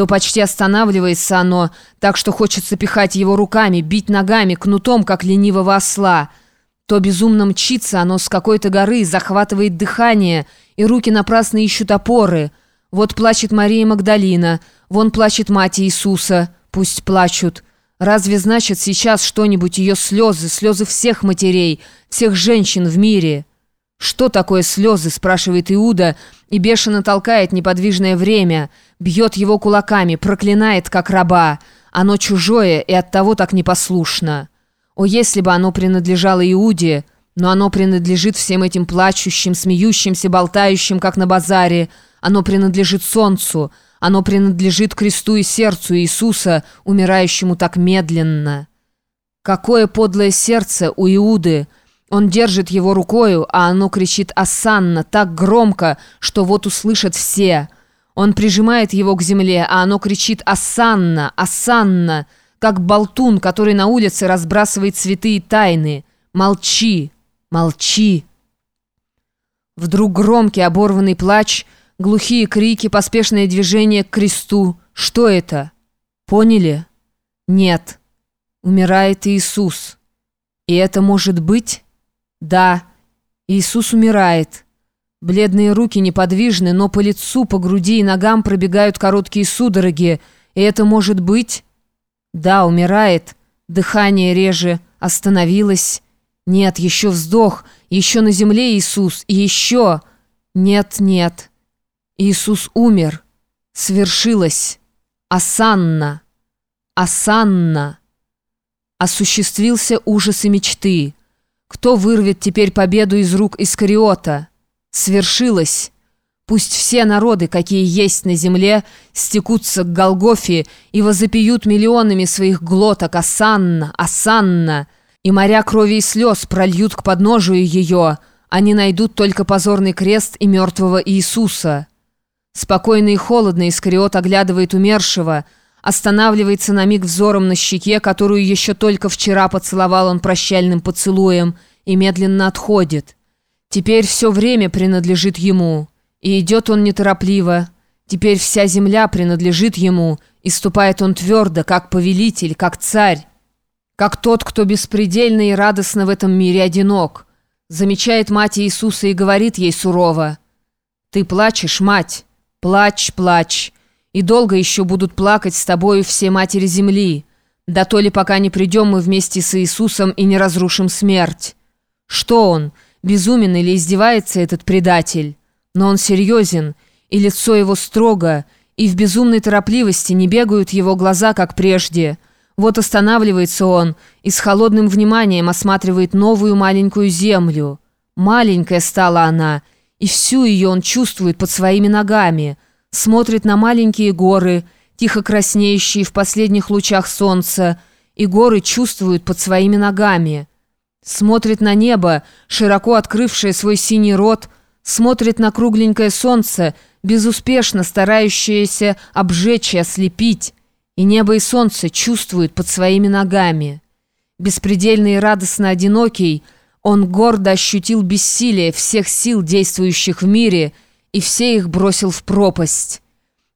то почти останавливается оно, так что хочется пихать его руками, бить ногами, кнутом, как ленивого осла. То безумно мчится оно с какой-то горы, захватывает дыхание, и руки напрасно ищут опоры. Вот плачет Мария Магдалина, вон плачет мать Иисуса, пусть плачут. Разве значит сейчас что-нибудь ее слезы, слезы всех матерей, всех женщин в мире?» «Что такое слезы?» – спрашивает Иуда и бешено толкает неподвижное время, бьет его кулаками, проклинает, как раба. Оно чужое и оттого так непослушно. О, если бы оно принадлежало Иуде, но оно принадлежит всем этим плачущим, смеющимся, болтающим, как на базаре. Оно принадлежит солнцу, оно принадлежит кресту и сердцу Иисуса, умирающему так медленно. Какое подлое сердце у Иуды – он держит его рукою, а оно кричит «Асанна» так громко, что вот услышат все. Он прижимает его к земле, а оно кричит «Асанна! Асанна!» как болтун, который на улице разбрасывает цветы и тайны. «Молчи! Молчи!» Вдруг громкий оборванный плач, глухие крики, поспешное движение к кресту. Что это? Поняли? Нет. Умирает Иисус. И это может быть... Да, Иисус умирает. Бледные руки неподвижны, но по лицу, по груди и ногам пробегают короткие судороги. И это может быть... Да, умирает. Дыхание реже. Остановилось. Нет, еще вздох. Еще на земле Иисус. И еще... Нет, нет. Иисус умер. Свершилось. Асанна. Асанна. Осуществился ужас и мечты. Кто вырвет теперь победу из рук Искариота? Свершилось. Пусть все народы, какие есть на земле, стекутся к Голгофе и возопьют миллионами своих глоток «Асанна! Асанна!» И моря крови и слез прольют к подножию ее. Они найдут только позорный крест и мертвого Иисуса. Спокойно и холодно Искариот оглядывает умершего, останавливается на миг взором на щеке, которую еще только вчера поцеловал он прощальным поцелуем, и медленно отходит. Теперь все время принадлежит ему, и идет он неторопливо. Теперь вся земля принадлежит ему, и ступает он твердо, как повелитель, как царь, как тот, кто беспредельно и радостно в этом мире одинок. Замечает мать Иисуса и говорит ей сурово, «Ты плачешь, мать? Плачь, плачь, и долго еще будут плакать с тобою все матери земли, да то ли пока не придем мы вместе с Иисусом и не разрушим смерть». Что он, безумен или издевается этот предатель? Но он серьезен, и лицо его строго, и в безумной торопливости не бегают его глаза, как прежде. Вот останавливается он и с холодным вниманием осматривает новую маленькую землю. Маленькая стала она, и всю ее он чувствует под своими ногами. Смотрит на маленькие горы, тихо краснеющие в последних лучах солнца, и горы чувствуют под своими ногами. Смотрит на небо, широко открывшее свой синий рот, смотрит на кругленькое солнце, безуспешно старающееся обжечь и ослепить, и небо и солнце чувствуют под своими ногами. Беспредельно и радостно одинокий, он гордо ощутил бессилие всех сил, действующих в мире, и все их бросил в пропасть.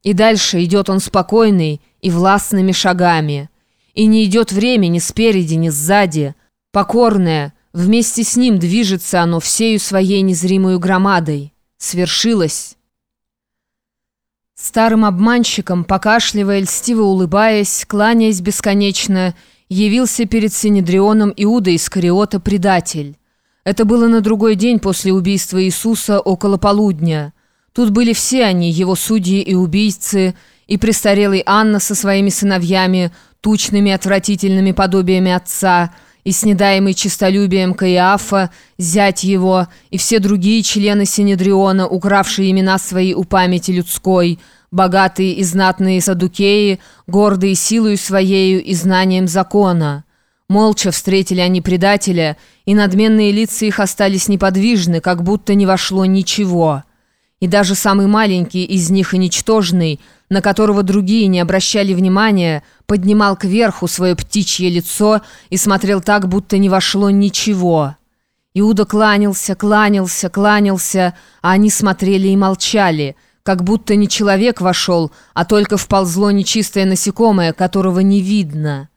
И дальше идет он спокойный и властными шагами. И не идет время ни спереди, ни сзади, Покорное, вместе с ним движется оно всею своей незримую громадой. Свершилось. Старым обманщиком, покашливая, льстиво улыбаясь, кланяясь бесконечно, явился перед Синедрионом Иуда Искариота предатель. Это было на другой день после убийства Иисуса около полудня. Тут были все они, его судьи и убийцы, и престарелый Анна со своими сыновьями, тучными отвратительными подобиями отца – и снедаемый честолюбием Каиафа, зять его, и все другие члены Синедриона, укравшие имена свои у памяти людской, богатые и знатные садукеи, гордые силою своею и знанием закона. Молча встретили они предателя, и надменные лица их остались неподвижны, как будто не вошло ничего» и даже самый маленький из них и ничтожный, на которого другие не обращали внимания, поднимал кверху свое птичье лицо и смотрел так, будто не вошло ничего. Иуда кланялся, кланялся, кланялся, а они смотрели и молчали, как будто не человек вошел, а только вползло нечистое насекомое, которого не видно».